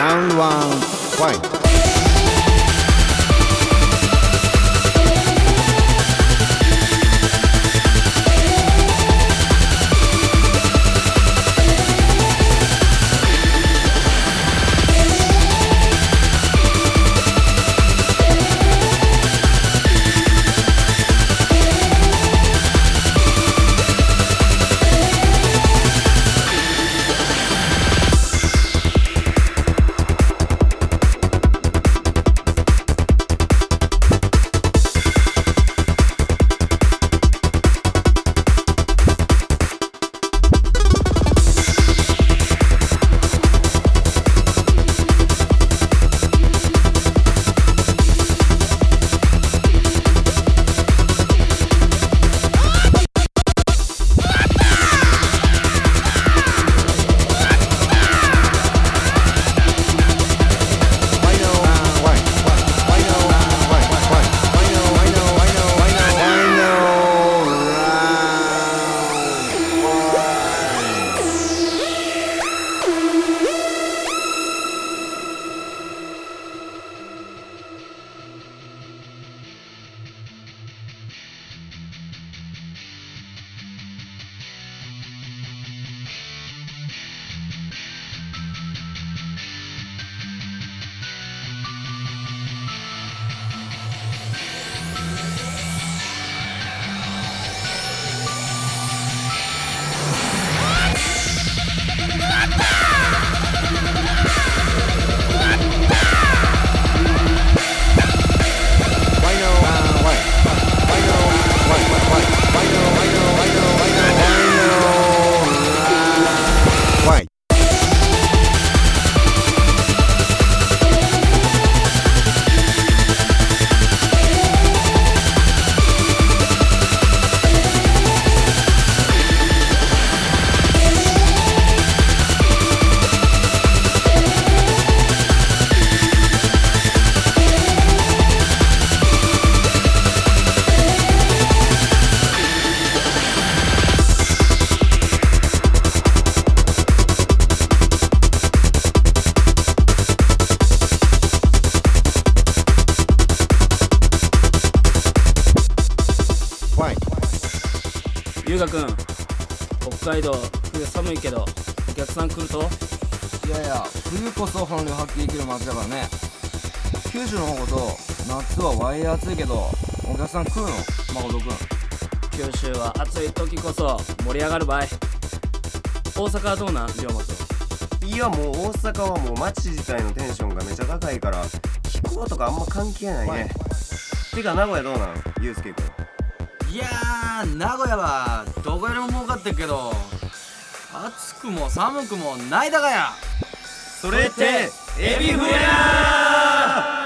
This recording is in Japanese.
Round one, fight. 優雅くん北海道冬寒いけどお客さん来ると？いやいや冬こそ本領発揮できる街だからね。九州の方と夏はワイヤー暑いけどお客さん来るの？誠くん九州は暑い時こそ盛り上がる場合大阪はどうなん龍馬いやもう大阪はもう街自体のテンションがめちゃ高いから気候とかあんま関係ないね。てか名古屋どうなんゆうすけくんいやー名古屋はどこよりも儲かってるけど暑くも寒くもないだがや。それってエビフラー